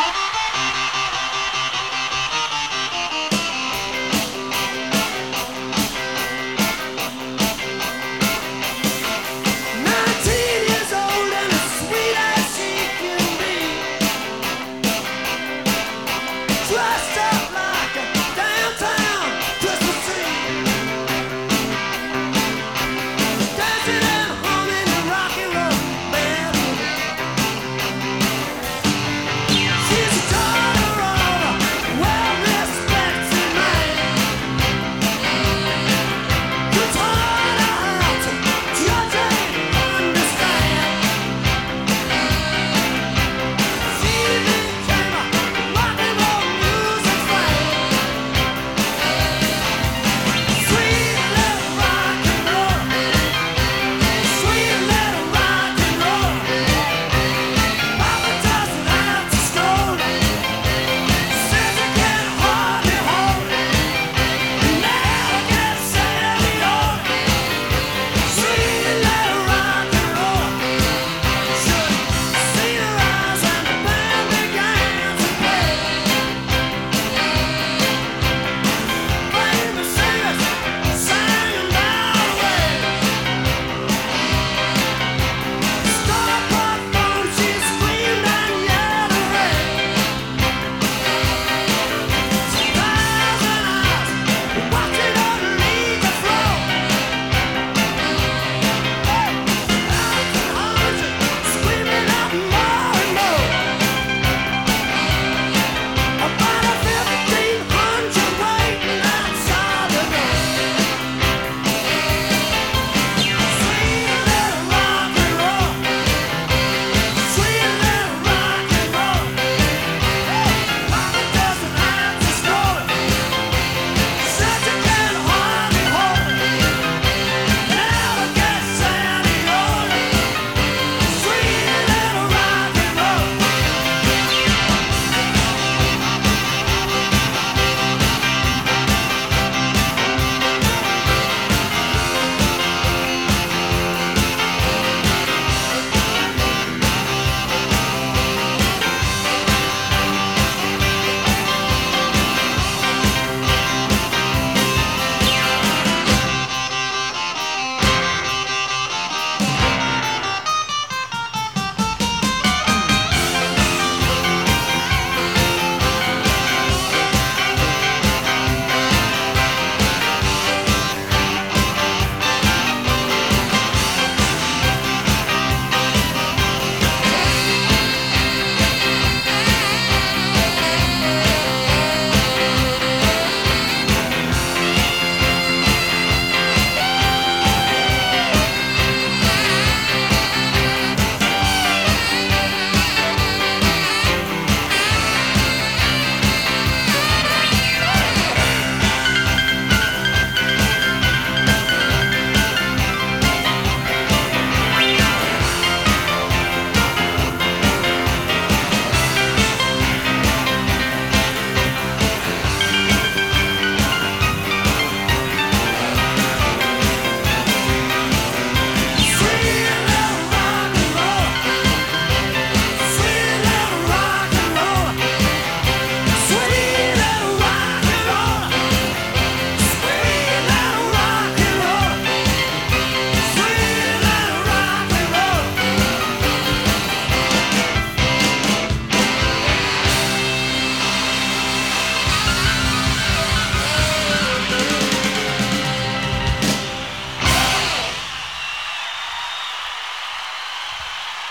Oh,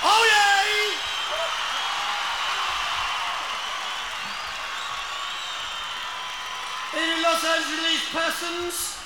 Oh, Los Angeles persons